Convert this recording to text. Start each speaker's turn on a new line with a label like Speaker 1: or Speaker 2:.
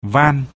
Speaker 1: van.